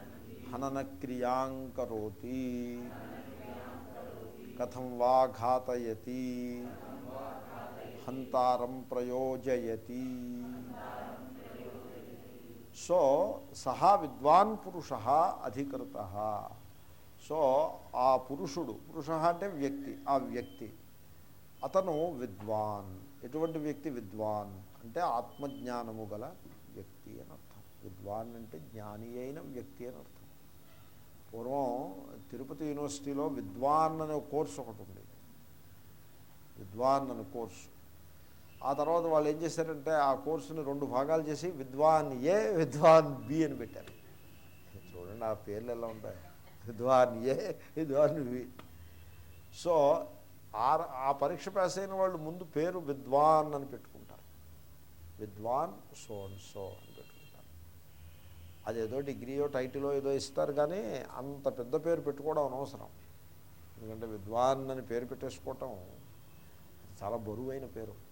హననక్రియాంకరోతి కథం వా ఘాతయతి హంతారం ప్రయోజయతి. సో సహా విద్వాన్ పురుష అధికృత. సో ఆ పురుషుడు పురుష అంటే వ్యక్తి ఆ వ్యక్తి. అతను విద్వాన్. ఎటువంటి వ్యక్తి విద్వాన్? అంటే ఆత్మజ్ఞానము గల వ్యక్తి అని అర్థం. విద్వాన్ అంటే జ్ఞాని అయిన వ్యక్తి అని అర్థం. పూర్వం తిరుపతి యూనివర్సిటీలో విద్వాన్ అనే కోర్సు ఒకటి ఉంది విద్వాన్ అనే కోర్సు. ఆ తర్వాత వాళ్ళు ఏం చేశారంటే ఆ కోర్సుని రెండు భాగాలు చేసి విద్వాన్ ఏ విద్వాన్ బి అని పెట్టారు. చూడండి ఆ పేర్లు ఎలా ఉంటాయి. విద్వాన్ ఏ విద్వాన్ బి. సో ఆ ఆ పరీక్ష పాస్ అయిన వాళ్ళు ముందు పేరు విద్వాన్ అని పెట్టుకుంటారు. విద్వాన్ సో అండ్ సో అని పెట్టుకుంటారు. అదేదో డిగ్రీయో టైటిలో ఏదో ఇస్తారు కానీ అంత పెద్ద పేరు పెట్టుకోవడం అనవసరం. ఎందుకంటే విద్వాన్ అని పేరు పెట్టేసుకోవటం చాలా బరువైన పేరు.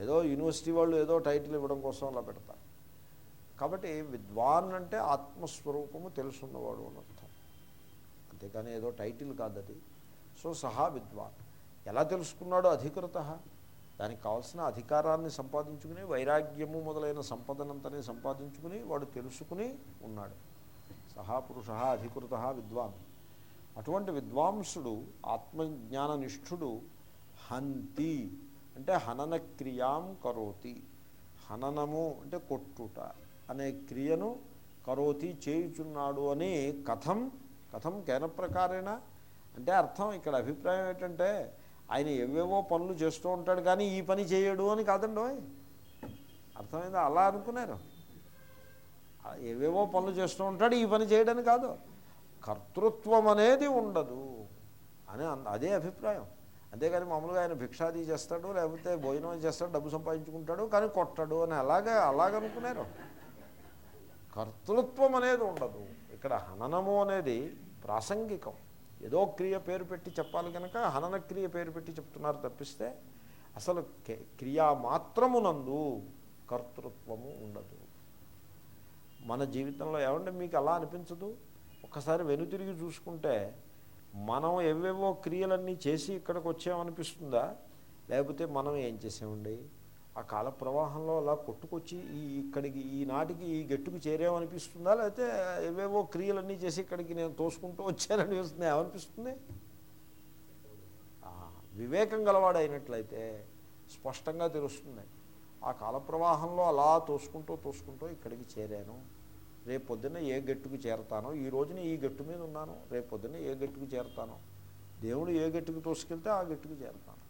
ఏదో యూనివర్సిటీ వాళ్ళు ఏదో టైటిల్ ఇవ్వడం కోసం అలా పెడతారు. కాబట్టి విద్వాన్ అంటే ఆత్మస్వరూపము తెలుసున్నవాడు అని అర్థం. అంతేకాని ఏదో టైటిల్ కాదు అది. సో సహా విద్వాన్. ఎలా తెలుసుకున్నాడో అధికృత. దానికి కావాల్సిన అధికారాన్ని సంపాదించుకుని వైరాగ్యము మొదలైన సంపదనంతని సంపాదించుకుని వాడు తెలుసుకుని ఉన్నాడు. సహా పురుష అధికృత విద్వాన్. అటువంటి విద్వాంసుడు ఆత్మజ్ఞాన నిష్ఠుడు హంతి. అంటే హనన క్రియాం కరోతి. హననము అంటే కొట్టుట. అనే క్రియను కరోతి చేయుచున్నాడు అని కథం కథం కేన ప్రకారేణ అంటే అర్థం ఇక్కడ అభిప్రాయం ఏంటంటే ఆయన ఏవేవో పనులు చేస్తూ ఉంటాడు కానీ ఈ పని చేయడు అని కాదండి? అర్థమైందా? అలా అనుకున్నారు? ఏవేవో పనులు చేస్తూ ఉంటాడు ఈ పని చేయడని కాదు. కర్తృత్వం అనేది ఉండదు అని అన్- అదే అభిప్రాయం. అంతేగాని మామూలుగా ఆయన భిక్షాది చేస్తాడు లేకపోతే భోజనం చేస్తాడు డబ్బు సంపాదించుకుంటాడు కానీ కొట్టడు అని అలాగే అలాగనుకున్నారు కర్తృత్వం అనేది ఉండదు. ఇక్కడ హననము అనేది ప్రాసంగికం. ఏదో క్రియ పేరు పెట్టి చెప్పాలి కనుక హనన క్రియ పేరు పెట్టి చెప్తున్నారు తప్పిస్తే అసలు కే- క్రియా మాత్రమునందు కర్తృత్వము ఉండదు. మన జీవితంలో ఏమంటే మీకు అలా అనిపించదు? ఒక ఒక్కసారి వెనుతిరిగి చూసుకుంటే మనం ఎవేవో క్రియలన్నీ చేసి ఇక్కడికి వచ్చామనిపిస్తుందా? లేకపోతే మనం ఏం చేసామండి? ఆ కాల ప్రవాహంలో అలా కొట్టుకొచ్చి ఈ ఇక్కడికి ఈనాటికి ఈ గట్టుకు చేరామనిపిస్తుందా? లేకపోతే ఎవేవో క్రియలన్నీ చేసి ఇక్కడికి నేను తోసుకుంటూ వచ్చాననిపిస్తుంది ఏమనిపిస్తుంది? వివేకం గలవాడు అయినట్లయితే స్పష్టంగా తెలుస్తుంది. ఆ కాల ప్రవాహంలో అలా తోసుకుంటూ తోసుకుంటూ ఇక్కడికి చేరాను. రేపు పొద్దున్న ఏ గట్టుకు చేరతానో ఈ రోజున ఈ గట్టు మీద ఉన్నాను రేపు పొద్దున్న ఏ గట్టుకు చేరతానో. దేవుడు ఏ గట్టుకు తోసుకెళ్తే ఆ గట్టుకు చేరతాను.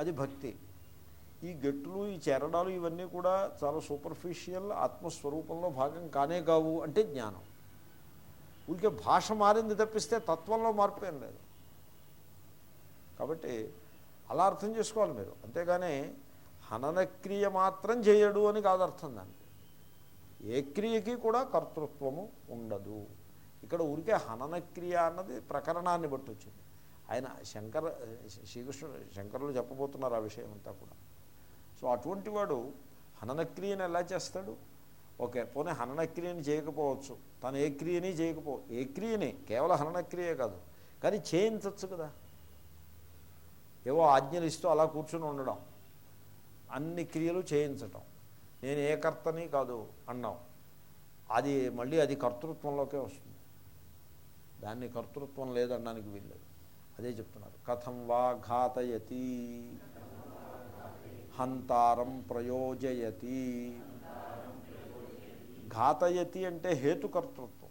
అది భక్తి. ఈ గట్టులు ఈ చేరడాలు ఇవన్నీ కూడా చాలా సూపర్ఫిషియల్ ఆత్మస్వరూపంలో భాగం కానే కావు అంటే జ్ఞానం. ఊరికే భాష మారింది తప్పిస్తే తత్వంలో మార్పు ఏం లేదు. కాబట్టి అలా అర్థం చేసుకోవాలి మీరు. అంతేగాని హననక్రియ మాత్రం చేయడు అని కాదు అర్థం దాన్ని ఏ క్రియకి కూడా కర్తృత్వము ఉండదు. ఇక్కడ ఊరికే హనన క్రియ అన్నది ప్రకరణాన్ని బట్టి వచ్చింది. ఆయన శంకర శ్రీకృష్ణుడు శంకరులు చెప్పబోతున్నారు ఆ విషయం అంతా కూడా. సో అటువంటి వాడు హననక్రియను ఎలా చేస్తాడు? ఓకే పోనీ హననక్రియని చేయకపోవచ్చు. తను ఏ క్రియని చేయకపో ఏ క్రియని? కేవలం హననక్రియే కాదు. కానీ చేయించవచ్చు కదా. ఏవో ఆజ్ఞలు ఇస్తూ అలా కూర్చుని ఉండడం. అన్ని క్రియలు చేయించటం. నేను ఏ కర్తని కాదు అన్నాం అది మళ్ళీ అది కర్తృత్వంలోకే వస్తుంది. దాన్ని కర్తృత్వం లేదనడానికి వీల్లేదు. అదే చెప్తున్నారు. కథం వా ఘాతయతి హంతారం ప్రయోజయతి. ఘాతయతి అంటే హేతుకర్తృత్వం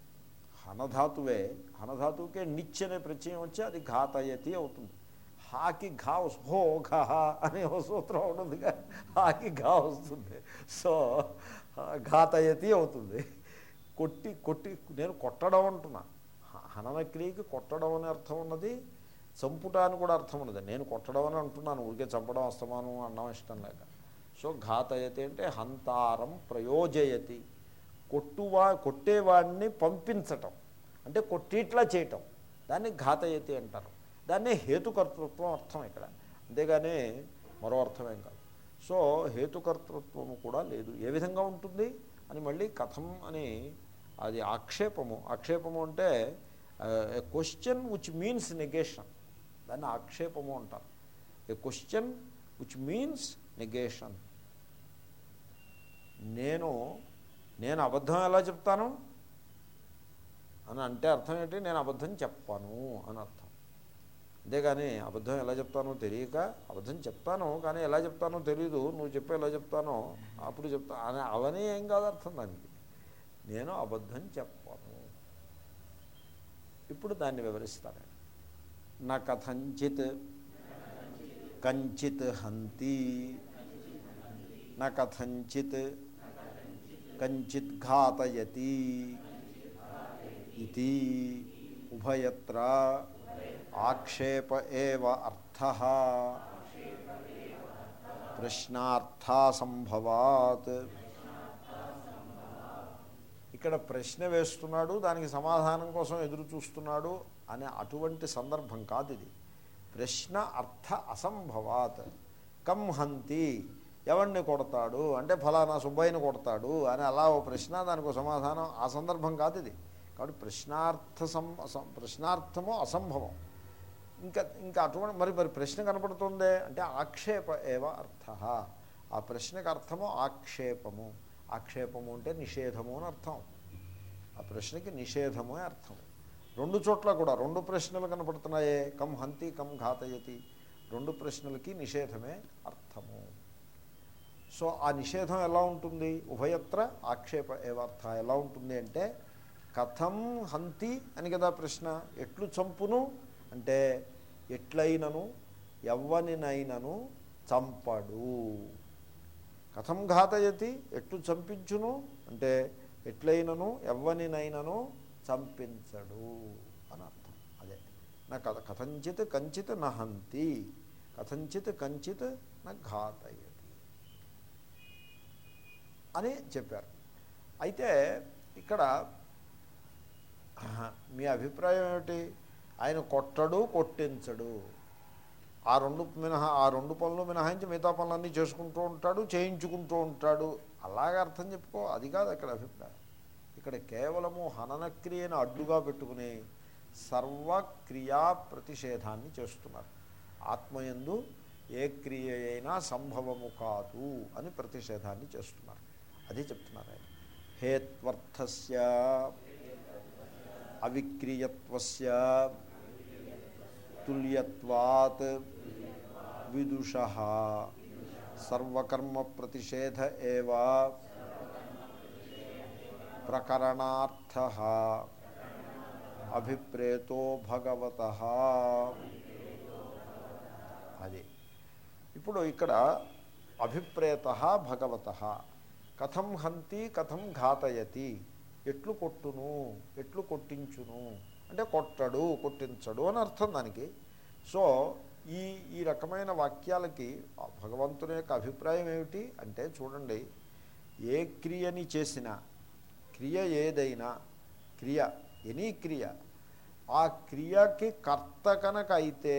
హనధాతువే హనధాతువుకే నిచ్ అనే ప్రత్యయం వచ్చి అది ఘాతయతి అవుతుంది. హాకి ఘా హో ఘహ అనే ఓ సూత్రం ఉండదుగా హాకి ఘా వస్తుంది. సో ఘాతయతి అవుతుంది. కొట్టి కొట్టి నేను కొట్టడం అంటున్నా. హ- హనన క్రియకి కొట్టడం అనే అర్థం ఉన్నది. చంపుట అని కూడా అర్థం ఉన్నది. నేను కొట్టడం అని అంటున్నాను. ఊరికే చంపడం అస్తమానం అన్నం ఇష్టం లేక. సో ఘాతయతి అంటే హంతారం ప్రయోజయతి. కొట్టువా కొట్టేవాడిని పంపించటం. అంటే కొట్టిట్లా చేయటం. దాన్ని ఘాతయతి అంటారు. దాన్ని హేతుకర్తృత్వం అర్థం ఇక్కడ. అంతేగాని మరో అర్థమేం కాదు. సో హేతుకర్తృత్వము కూడా లేదు. ఏ విధంగా ఉంటుంది? అని మళ్ళీ కథం అని అది ఆక్షేపము. ఆక్షేపము అంటే క్వశ్చన్ విచ్ మీన్స్ నెగేషన్ దాన్ని ఆక్షేపము అంటారు. A question which means negation నేను నేను అబద్ధం ఎలా చెప్తాను? అని అంటే అర్థం ఏంటి? నేను అబద్ధం చెప్పాను అని అర్థం. అంతేగాని అబద్ధం ఎలా చెప్తానో తెలియక అబద్ధం చెప్తాను కానీ ఎలా చెప్తానో తెలీదు నువ్వు చెప్పి ఎలా చెప్తానో అప్పుడు చెప్తా అని అవనే ఏం కాదు అర్థం దానికి. నేను అబద్ధం చెప్పను. ఇప్పుడు దాన్ని వివరిస్తాను. నా కథంచిత్ కంచిత్ హంతి. నా కథంచిత్ కంచిత్ ఘాతయతి. ఇది ఉభయత్ర. ఆక్షేప ఏవ అర్థ. ప్రశ్నార్థాసంభవాత్ ఇక్కడ ప్రశ్న వేస్తున్నాడు దానికి సమాధానం కోసం ఎదురు చూస్తున్నాడు అనే అటువంటి సందర్భం కాదు ఇది. ప్రశ్న అర్థ అసంభవాత్. కం హంతి ఎవరిని కొడతాడు? అంటే ఫలానా సుబ్బయ్యని కొడతాడు అని అలా ఓ ప్రశ్న దానికి సమాధానం ఆ సందర్భం కాదు ఇది. కాబట్టి ప్రశ్నార్థ సం ప్రశ్నార్థము అసంభవం. ఇంకా ఇంకా అటువంటి మరి మరి ప్రశ్న కనపడుతుందే? అంటే ఆక్షేప ఏవ అర్థ. ఆ ప్రశ్నకు అర్థము ఆక్షేపము. ఆక్షేపము అంటే నిషేధము అని అర్థం. ఆ ప్రశ్నకి నిషేధము అర్థం. రెండు చోట్ల కూడా రెండు ప్రశ్నలు కనపడుతున్నాయే. కం హంతి కం ఘాతయతి. రెండు ప్రశ్నలకి నిషేధమే అర్థము. సో ఆ నిషేధం ఎలా ఉంటుంది? ఉభయత్ర ఆక్షేప ఏవార్థ ఎలా ఉంటుంది అంటే కథం హంతి అని కదా ప్రశ్న. ఎట్లు చంపును? అంటే ఎట్లయినను ఎవ్వనినైనను చంపడు. కథం ఘాతయతి ఎట్లు చంపించును? అంటే ఎట్లయినను ఎవ్వనినైనను చంపించడు అని అర్థం. అదే. నా కథ కథంచిత్ కంచిత్ నహంతి కథంచిత్ కంచిత్ నా ఘాతయతి. అని చెప్పారు. అయితే ఇక్కడ మీ అభిప్రాయం ఏమిటి? ఆయన కొట్టడు కొట్టించడు. ఆ రెండు మినహా ఆ రెండు పనులు మినహాయించి మిగతా పనులన్నీ చేసుకుంటూ ఉంటాడు చేయించుకుంటూ ఉంటాడు. అలాగే అర్థం చెప్పుకో అది కాదు అక్కడ అభిప్రాయం. ఇక్కడ కేవలము హననక్రియను అడ్డుగా పెట్టుకుని సర్వక్రియా ప్రతిషేధాన్ని చేస్తున్నారు. ఆత్మయందు ఏ క్రియ అయినా సంభవము కాదు అని ప్రతిషేధాన్ని చేస్తున్నారు. అది చెప్తున్నారు ఆయన. హేత్వర్థస్య అవిక్రియత్వస్య తుల్యత్వాత్ విదుష. సర్వకర్మ ప్రతిషేధ ఏవ ప్రకరణార్థ. అభిప్రేతో భగవత. అది. ఇప్పుడు ఇక్కడ అభిప్రేత భగవత. కథం హంతి కథం ఘాతయతి. ఎట్లు కొట్టును ఎట్లు కొట్టించును. అంటే కొట్టడు కొట్టించడు అని అర్థం దానికి. సో ఈ ఈ రకమైన వాక్యాలకి భగవంతుని యొక్క అభిప్రాయం ఏమిటి అంటే చూడండి ఏ క్రియని చేసినా క్రియ ఏదైనా క్రియ ఎనీ క్రియ ఆ క్రియకి కర్త కనుక అయితే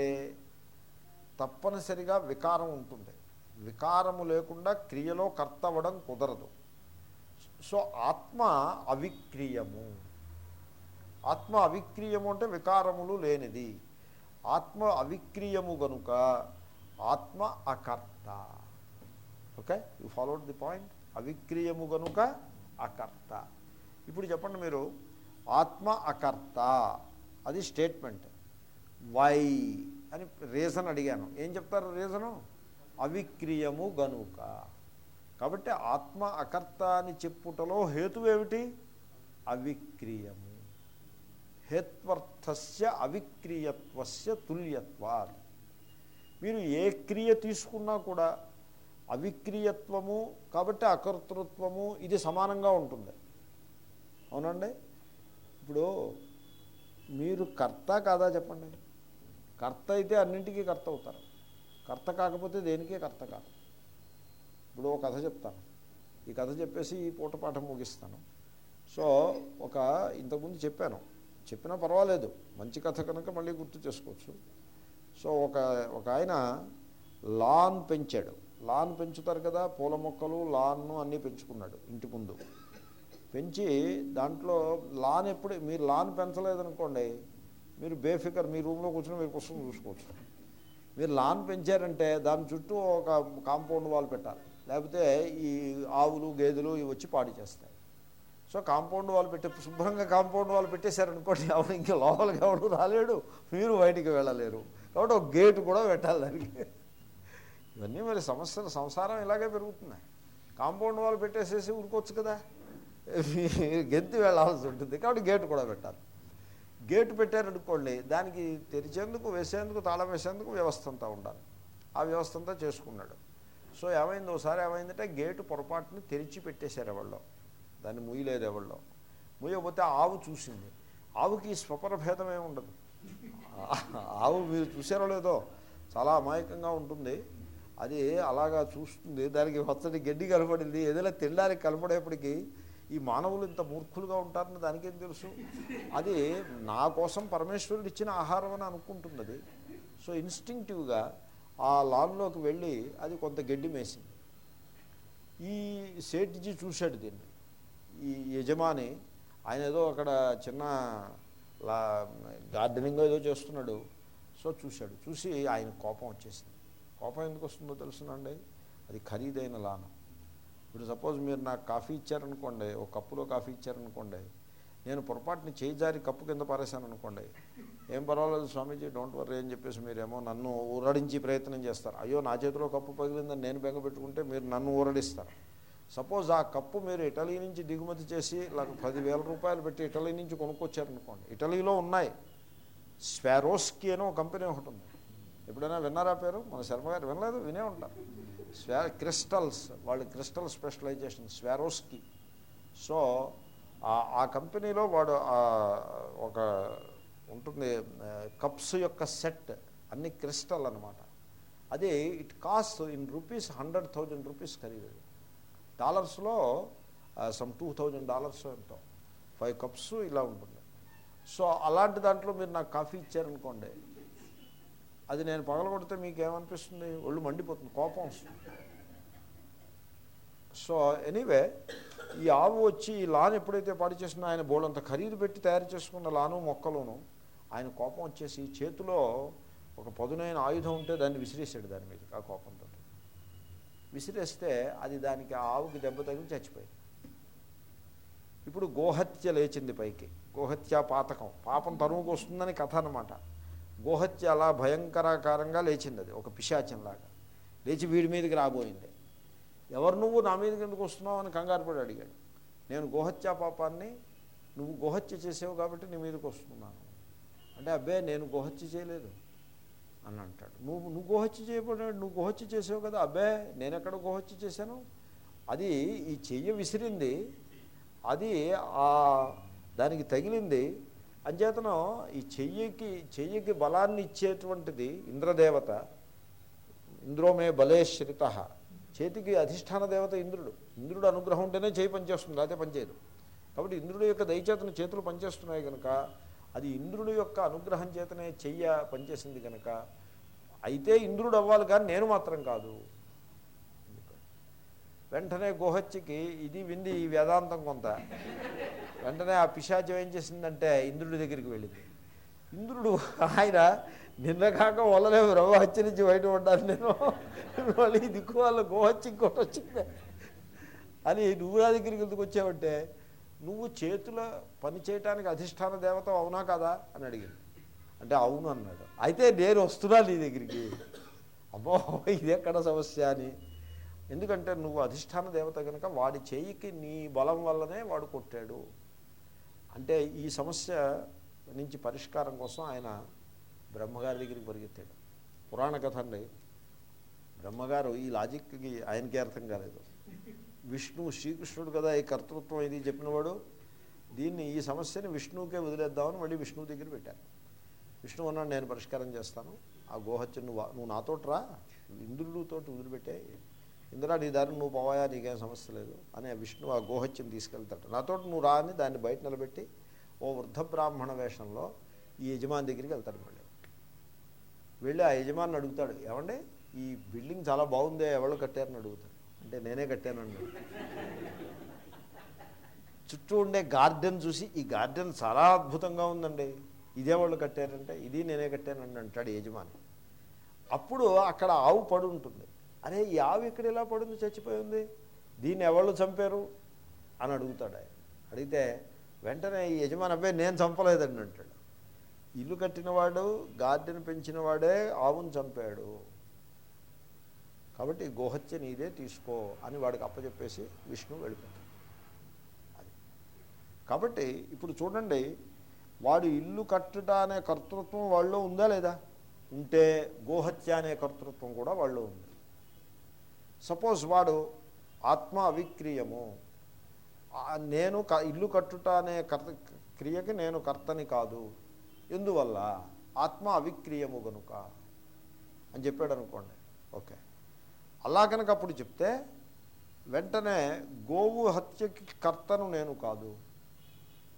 తప్పనిసరిగా వికారం ఉంటుంది. వికారము లేకుండా క్రియలో కర్త అవ్వడం కుదరదు. సో ఆత్మ అవిక్రియము. ఆత్మ అవిక్రియము అంటే వికారములు లేనిది. ఆత్మ అవిక్రియము గనుక ఆత్మ అకర్త. Okay? You followed the point? అవిక్రియము గనుక అకర్త. ఇప్పుడు చెప్పండి మీరు ఆత్మ అకర్త. అది స్టేట్మెంట్. వై అని రీజన్ అడిగాను. ఏం చెప్తారు రీజను? అవిక్రియము గనుక. కాబట్టి ఆత్మ అకర్త అని చెప్పుటలో హేతు ఏమిటి అవిక్రియము. హేత్వర్థస్య అవిక్రియత్వస్య తుల్యత్వాత్. మీరు ఏ క్రియ తీసుకున్నా కూడా అవిక్రియత్వము కాబట్టి అకర్తృత్వము ఇది సమానంగా ఉంటుంది. అవునండి? ఇప్పుడు మీరు కర్త కాదా చెప్పండి? కర్త అయితే అన్నింటికీ కర్త అవుతారు. కర్త కాకపోతే దేనికే కర్త కాదు. ఇప్పుడు ఒక కథ చెప్తాను. ఈ కథ చెప్పేసి ఈ పూటపాఠం ముగిస్తాను. సో ఒక ఇంతకుముందు చెప్పాను. చెప్పినా పర్వాలేదు. మంచి కథ కనుక మళ్ళీ గుర్తు చేసుకోవచ్చు. సో ఒక ఒక ఆయన లాన్ పెంచాడు. లాన్ పెంచుతారు కదా పూల మొక్కలు లాన్ను అన్నీ పెంచుకున్నాడు ఇంటి ముందు. పెంచి దాంట్లో లాన్ ఎప్పుడు మీరు లాన్ పెంచలేదనుకోండి మీరు బేఫికర్ మీ రూమ్లో కూర్చొని మీరు పుస్తకం చూసుకోవచ్చు. మీరు లాన్ పెంచారంటే దాని చుట్టూ ఒక కాంపౌండ్ వాల్ పెట్టాలి. లేకపోతే ఈ ఆవులు గేదెలు ఇవి వచ్చి పాడి చేస్తాయి. సో కాంపౌండ్ వాల్ పెట్టి శుభ్రంగా కాంపౌండ్ వాల్ పెట్టేశారనుకోండి ఎవరు ఇంకా లోపలికి ఎవడు రాలేడు మీరు బయటికి వెళ్ళలేరు. కాబట్టి ఒక గేటు కూడా పెట్టాలి దానికి. ఇవన్నీ మరి సమస్యలు సంసారం ఇలాగే పెరుగుతున్నాయి. కాంపౌండ్ వాల్ పెట్టేసేసి ఊరుకోవచ్చు కదా. గెంతి వెళ్ళాల్సి ఉంటుంది కాబట్టి గేటు కూడా పెట్టాలి. గేటు పెట్టారనుకోండి దానికి తెరిచేందుకు వేసేందుకు తాళం వేసేందుకు వ్యవస్థ అంతా ఉండాలి. ఆ వ్యవస్థ అంతా చేసుకున్నాడు. సో ఏమైంది ఒకసారి ఏమైందంటే గేటు పొరపాటుని తెరిచి పెట్టేశారు ఎవళ్ళో. దాన్ని ముయ్యలేదు ఎవళ్ళో. ముయ్యకపోతే ఆవు చూసింది. ఆవుకి స్వపర భేదమే ఉండదు. ఆవు మీరు చూసారో లేదో చాలా అమాయకంగా ఉంటుంది. అది అలాగా చూస్తుంది. దానికి వచ్చని గడ్డి కనపడింది. ఏదైనా తినడానికి కనపడేప్పటికీ ఈ మానవులు ఇంత మూర్ఖులుగా ఉంటారని దానికేం తెలుసు? అది నా కోసం పరమేశ్వరుడు ఇచ్చిన ఆహారం అని అనుకుంటుంది అది. సో ఇన్స్టింక్టివ్గా ఆ లాన్లోకి వెళ్ళి అది కొంత గడ్డి మేసింది. ఈ సేట్జీ చూశాడు దీన్ని. ఈ యజమాని ఆయన ఏదో అక్కడ చిన్న లా గార్డెనింగ్ ఏదో చేస్తున్నాడు. సో చూశాడు. చూసి ఆయన కోపం వచ్చేసింది. కోపం ఎందుకు వస్తుందో తెలుసునండి? అది ఖరీదైన లానం. ఇప్పుడు సపోజ్ మీరు నాకు కాఫీ ఇచ్చారనుకోండి ఒక కప్పులో కాఫీ ఇచ్చారనుకోండి నేను పొరపాటుని చేయిజారి కప్పు కింద పారేశాను అనుకోండి ఏం పర్వాలేదు స్వామీజీ డోంట్ వర్రీ అని చెప్పేసి మీరేమో నన్ను ఊరడించి ప్రయత్నం చేస్తారు. అయ్యో నా చేతిలో కప్పు పగిలిందని నేను బెంగ పెట్టుకుంటే మీరు నన్ను ఊరడిస్తారు. సపోజ్ ఆ కప్పు మీరు ఇటలీ నుంచి దిగుమతి చేసి నాకు పదివేల రూపాయలు పెట్టి ఇటలీ నుంచి కొనుక్కొచ్చారనుకోండి. ఇటలీలో ఉన్నాయి. స్వారోస్కి అని ఒక కంపెనీ ఒకటి ఉంది. ఎప్పుడైనా విన్నారా పేరు? మన శర్మ గారు వినలేదు వినే ఉంటారు. స్వా క్రిస్టల్స్ వాళ్ళు క్రిస్టల్ స్పెషలైజేషన్ స్వారోస్కి. సో ఆ కంపెనీలో వాడు ఒక ఉంటుంది కప్స్ యొక్క సెట్ అన్ని క్రిస్టల్ అనమాట అది it cost in rupees hundred thousand rupees ఖరీదు డాలర్స్లో సమ్ టూ థౌజండ్ డాలర్స్ ఎంతో ఫైవ్ కప్స్ ఇలా ఉంటుంది. సో అలాంటి దాంట్లో మీరు నాకు కాఫీ ఇచ్చారనుకోండి అది నేను పగలగొడితే మీకు ఏమనిపిస్తుంది ఒళ్ళు మండిపోతుంది కోపం వస్తుంది. సో ఎనీవే ఈ ఆవు వచ్చి ఈ లాన్ ఎప్పుడైతే పాడు చేసినా ఆయన బోలంత ఖరీదు పెట్టి తయారు చేసుకున్న లాను మొక్కలును ఆయన కోపం వచ్చేసి చేతిలో ఒక పదునైన ఆయుధం ఉంటే దాన్ని విసిరేసాడు దాని మీద ఆ కోపంతో. విసిరేస్తే అది దానికి ఆవుకి దెబ్బ తగిలి చచ్చిపోయింది. ఇప్పుడు గోహత్య లేచింది పైకి. గోహత్య పాతకం. పాపం తరువుకు వస్తుందని కథ అనమాట గోహత్య అలా భయంకరాకారంగా లేచింది అది ఒక పిశాచంలాగా. లేచి వీడి మీదకి రాబోయింది. ఎవరు నువ్వు నా మీదకి ఎందుకు వస్తున్నావు అని కంగారు పడి అడిగాడు. నేను గోహత్య పాపాన్ని నువ్వు గోహత్య చేసావు కాబట్టి నీ మీదకి వస్తున్నాను. అంటే అబ్బే నేను గోహత్య చేయలేదు. అని అంటాడు నువ్వు నువ్వు గోహత్య చేయబడ్డాడు నువ్వు గోహత్య చేసావు కదా అబ్బే నేను ఎక్కడ గోహత్య చేశాను? అది ఈ చెయ్యి విసిరింది. అది ఆ దానికి తగిలింది. అంచేతనం ఈ చెయ్యికి చెయ్యికి బలాన్ని ఇచ్చేటువంటిది ఇంద్రదేవత. ఇంద్రోమే బలేశ్రిత. చేతికి అధిష్టాన దేవత ఇంద్రుడు. ఇంద్రుడు అనుగ్రహం ఉంటేనే చేయి పనిచేస్తుంది లేకపోతే పనిచేయదు కాబట్టి ఇంద్రుడు యొక్క దయచేతన చేతులు పనిచేస్తున్నాయి కనుక అది ఇంద్రుడి యొక్క అనుగ్రహం చేతనే చెయ్య పనిచేసింది కనుక అయితే ఇంద్రుడు అవ్వాలి కానీ నేను మాత్రం కాదు. వెంటనే గోహత్యకి ఇది వింది ఈ వేదాంతం కొంత. వెంటనే ఆ పిశాచం ఏం చేసిందంటే ఇంద్రుడి దగ్గరికి వెళ్ళింది. ఇంద్రుడు ఆయన నిన్న కాక వల్లనే రవ హత్య నుంచి బయటపడ్డాను నేను. మళ్ళీ దిక్కు వాళ్ళ గోహత్య ఇంకోటి వచ్చింది. అని నువ్వు నా దగ్గరికి ఎందుకు వచ్చావంటే నువ్వు చేతుల పని చేయటానికి అధిష్టాన దేవత అవునా కదా? అని అడిగింది. అంటే అవును అన్నాడు. అయితే నేను వస్తున్నా నీ దగ్గరికి. అమ్మో ఇది ఎక్కడ సమస్య అని. ఎందుకంటే నువ్వు అధిష్టాన దేవత కనుక వాడి చేయికి నీ బలం వల్లనే వాడు కొట్టాడు. అంటే ఈ సమస్య నుంచి పరిష్కారం కోసం ఆయన బ్రహ్మగారి దగ్గరికి పరిగెత్తాడు. పురాణ కథ అండి. బ్రహ్మగారు ఈ లాజిక్కి ఆయనకి అర్థం కాలేదు. విష్ణువు శ్రీకృష్ణుడు కదా ఈ కర్తృత్వం ఇది చెప్పినవాడు దీన్ని ఈ సమస్యని విష్ణువుకే వదిలేద్దామని మళ్ళీ విష్ణువు దగ్గర పెట్టారు. విష్ణువు అన్నాడు నేను పరిష్కారం చేస్తాను. ఆ గోహత్య నువ్వు నువ్వు నాతోటి రా. ఇంద్రుడితోటి వదిలిపెట్టే. ఇందిరా నీ దారి నువ్వు పోవాయా? నీకేం సమస్య లేదు. అని ఆ విష్ణువు ఆ గోహత్యను తీసుకెళ్తాడు. నాతోటి నువ్వు రా అని దాన్ని బయట నిలబెట్టి ఓ వృద్ధ బ్రాహ్మణ వేషంలో ఈ యజమాని దగ్గరికి వెళ్తాడు మళ్ళీ. వెళ్ళి ఆ యజమాని అడుగుతాడు ఏమండి ఈ బిల్డింగ్ చాలా బాగుందే ఎవరు కట్టారని అడుగుతాడు. అంటే నేనే కట్టానండి చుట్టూ ఉండే గార్డెన్ చూసి ఈ గార్డెన్ చాలా అద్భుతంగా ఉందండి. ఇదే వాళ్ళు కట్టారంటే ఇది నేనే కట్టానండి అంటాడు యజమాని. అప్పుడు అక్కడ ఆవు పడి ఉంటుంది. అరే ఈ ఆవు ఇక్కడ ఎలా పడింది? చచ్చిపోయింది దీన్ని ఎవళ్ళు చంపారు? అని అడుగుతాడు ఆయన. అడిగితే వెంటనే ఈ యజమాని అబ్బాయి నేను చంపలేదండి అంటాడు. ఇల్లు కట్టినవాడు గార్డెన్ పెంచినవాడే ఆవును చంపాడు. కాబట్టి గోహత్య నీదే తీసుకో అని వాడికి అప్పచెప్పేసి విష్ణు వెళ్ళిపోతాడు. అది. కాబట్టి ఇప్పుడు చూడండి వాడు ఇల్లు కట్టుట అనే కర్తృత్వం వాళ్ళలో ఉందా లేదా? ఉంటే గోహత్య అనే కర్తృత్వం కూడా వాళ్ళు ఉంది. సపోజ్ వాడు ఆత్మ అవిక్రీయము. నేను క- ఇల్లు కట్టుట అనే కర్త క్రియకి నేను కర్తని కాదు. ఎందువల్ల? ఆత్మ అవిక్రీయము గనుక అని చెప్పాడు అనుకోండి. ఓకే. అలా కనుక అప్పుడు చెప్తే వెంటనే గోవు హత్యకి కర్తను నేను కాదు.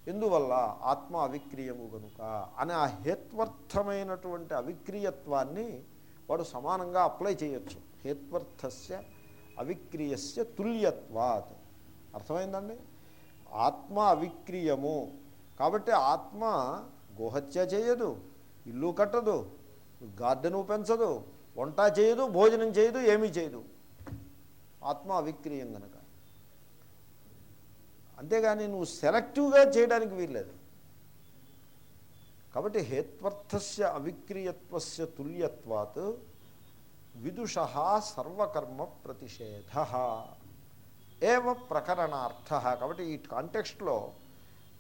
ఎందువల్ల? ఆత్మ అవిక్రీయము గనుక అనే ఆ హేత్వర్థమైనటువంటి అవిక్రీయత్వాన్ని వాడు సమానంగా అప్లై చేయొచ్చు. హేత్వర్థస్య అవిక్రీయస్య తుల్యత్వాత్. అర్థమైందండి? ఆత్మ అవిక్రీయము. కాబట్టి ఆత్మ గోహత్య చేయదు ఇల్లు కట్టదు గార్డెను పెంచదు వంట చేయదు భోజనం చేయదు ఏమీ చేయదు. ఆత్మ అవిక్రీయం కనుక అంతేగాని నువ్వు సెలెక్టివ్గా చేయడానికి వీల్లేదు. కాబట్టి హేత్వర్థస్య అవిక్రీయత్వస్య తుల్యత్వాత్ విదుష సర్వకర్మ ప్రతిషేధ ఏవ ప్రకరణార్థ. కాబట్టి ఈ కాంటెక్స్ట్లో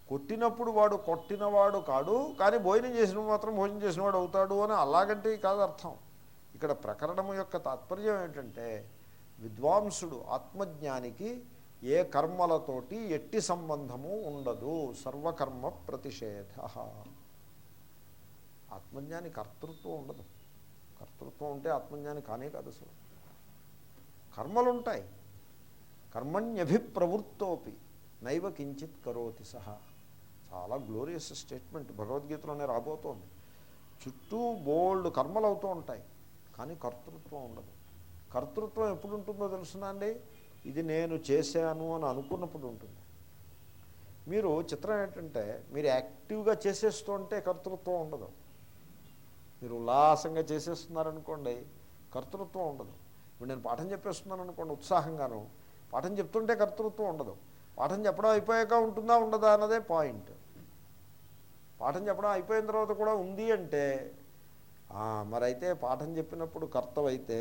కొట్టినప్పుడు వాడు కొట్టినవాడు కాడు కానీ భోజనం చేసిన మాత్రం భోజనం చేసినవాడు అవుతాడు అని అలాగంటే కాదు అర్థం. ఇక్కడ ప్రకరణము యొక్క తాత్పర్యం ఏంటంటే విద్వాంసుడు ఆత్మజ్ఞానికి ఏ కర్మలతోటి ఎట్టి సంబంధము ఉండదు. సర్వకర్మ ప్రతిషేధ. ఆత్మజ్ఞాని కర్తృత్వం ఉండదు. కర్తృత్వం ఉంటే ఆత్మజ్ఞాని కానే కాదు అసలు. కర్మలు ఉంటాయి కర్మణ్యభిప్రవృత్తోపి నైవ కించిత్ కరోతి సహా. చాలా గ్లోరియస్ స్టేట్మెంట్. భగవద్గీతలోనే రాబోతోంది. చుట్టూ బోల్డ్ కర్మలు అవుతూ ఉంటాయి. కానీ కర్తృత్వం ఉండదు. కర్తృత్వం ఎప్పుడు ఉంటుందో తెలుసునా అండి? ఇది నేను చేశాను అని అనుకున్నప్పుడు ఉంటుంది. మీరు చిత్రం ఏంటంటే మీరు యాక్టివ్గా చేసేస్తుంటే కర్తృత్వం ఉండదు. మీరు ఉల్లాసంగా చేసేస్తున్నారనుకోండి కర్తృత్వం ఉండదు. ఇప్పుడు నేను పాఠం చెప్పేస్తున్నాను అనుకోండి ఉత్సాహంగాను పాఠం చెప్తుంటే కర్తృత్వం ఉండదు. పాఠం చెప్పడం అయిపోయాక ఉంటుందా ఉండదా అన్నదే పాయింట్. పాఠం చెప్పడం అయిపోయిన తర్వాత కూడా ఉంది అంటే మరైతే పాఠం చెప్పినప్పుడు కర్తవైతే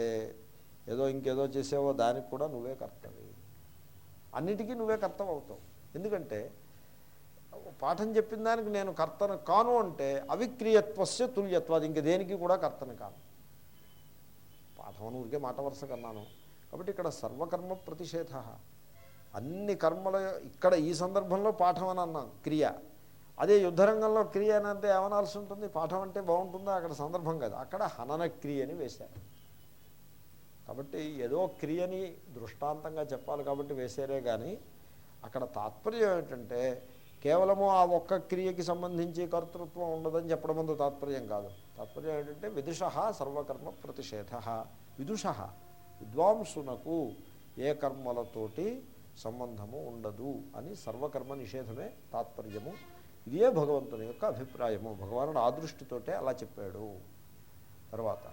ఏదో ఇంకేదో చేసావో దానికి కూడా నువ్వే కర్తవి. అన్నిటికీ నువ్వే కర్తవ అవుతావు ఎందుకంటే పాఠం చెప్పిన దానికి నేను కర్తను కాను అంటే అవిక్రియత్వస్య తుల్యత్వాది ఇంక దేనికి కూడా కర్తను కాను పాఠం అని ఊరికే మాట వరుస కన్నాను. కాబట్టి ఇక్కడ సర్వకర్మ ప్రతిషేధ. అన్ని కర్మల ఇక్కడ ఈ సందర్భంలో పాఠం అని అన్నాను క్రియ. అదే యుద్ధరంగంలో క్రియ అని అంటే ఏమనాల్సి ఉంటుంది? పాఠం అంటే బాగుంటుందా? అక్కడ సందర్భం కాదు. అక్కడ హనన క్రియని వేశారు. కాబట్టి ఏదో క్రియని దృష్టాంతంగా చెప్పాలి కాబట్టి వేశారే కానీ అక్కడ తాత్పర్యం ఏంటంటే కేవలము ఆ ఒక్క క్రియకి సంబంధించి కర్తృత్వం ఉండదని చెప్పడం ముందు తాత్పర్యం కాదు. తాత్పర్యం ఏంటంటే విదుష సర్వకర్మ ప్రతిషేధ. విదుష విద్వాంసునకు ఏ కర్మలతోటి సంబంధము ఉండదు అని సర్వకర్మ నిషేధమే తాత్పర్యము. ఇదే భగవంతుని యొక్క అభిప్రాయము. భగవానుడు ఆ దృష్టితోటే అలా చెప్పాడు. తర్వాత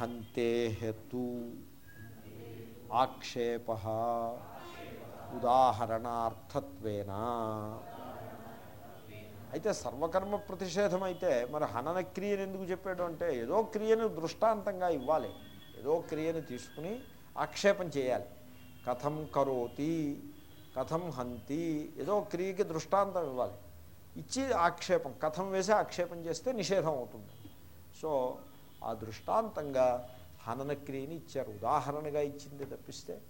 హంతే హేతు ఆక్షేప ఉదాహరణార్థత్వేన. అయితే సర్వకర్మ ప్రతిషేధం అయితే మరి హనన క్రియను ఎందుకు చెప్పాడు అంటే ఏదో క్రియను దృష్టాంతంగా ఇవ్వాలి. ఏదో క్రియను తీసుకుని ఆక్షేపం చేయాలి. కథం కరోతి కథం హంతి ఏదో క్రియకి దృష్టాంతం ఇవ్వాలి. ఇచ్చి ఆక్షేపం కథం వేసి ఆక్షేపం చేస్తే నిషేధం అవుతుంది. సో ఆ దృష్టాంతంగా హనన క్రియని ఇచ్చారు. ఉదాహరణగా ఇచ్చింది తప్పిస్తే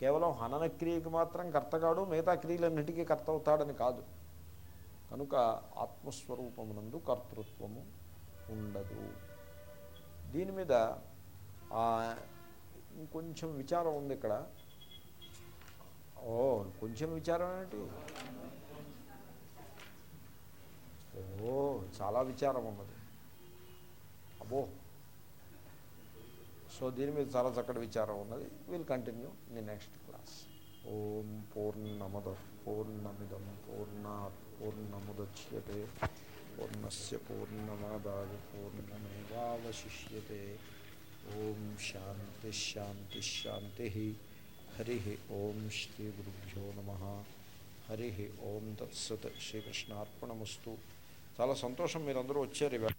కేవలం హననక్రియకి మాత్రం కర్తగాడు మిగతా క్రియలన్నిటికీ కర్త అవుతాడని కాదు. కనుక ఆత్మస్వరూపమునందు కర్తృత్వము ఉండదు. దీని మీద ఇంకొంచెం విచారం ఉంది ఇక్కడ. ఓ కొంచెం విచారం ఏంటి ఓ చాలా విచారం ఉన్నది. అబ్బో. సో దీని మీద చాలా చక్కటి విచారం ఉన్నది. Will continue in the next class ఓం పూర్ణమద పూర్ణమిదం పూర్ణాత్ పూర్ణముద్యతే. పూర్ణస్ పూర్ణమాదాయ పూర్ణమేవాశిష్యతే ఓం శాంతి శాంతి శాంతి. హరి ఓం శ్రీ గురుభ్యో నమ. హరి ఓం తత్సత్. శ్రీకృష్ణార్పణమస్తు చాలా సంతోషం మీరందరూ వచ్చారు ఇవాళ.